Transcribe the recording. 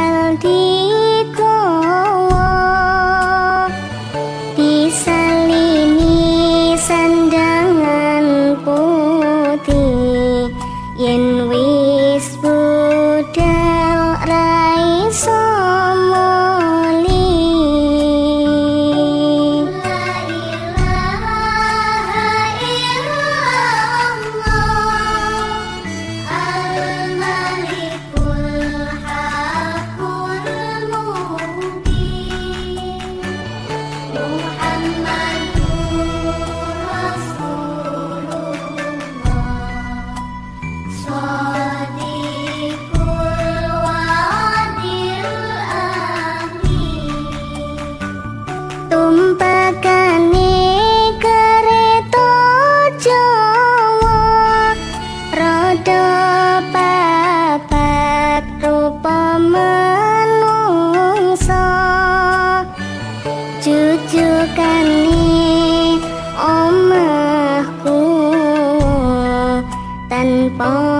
melody. kali omahku tanpa